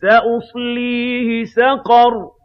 سَأُصْلِيهِ سَقَرَ.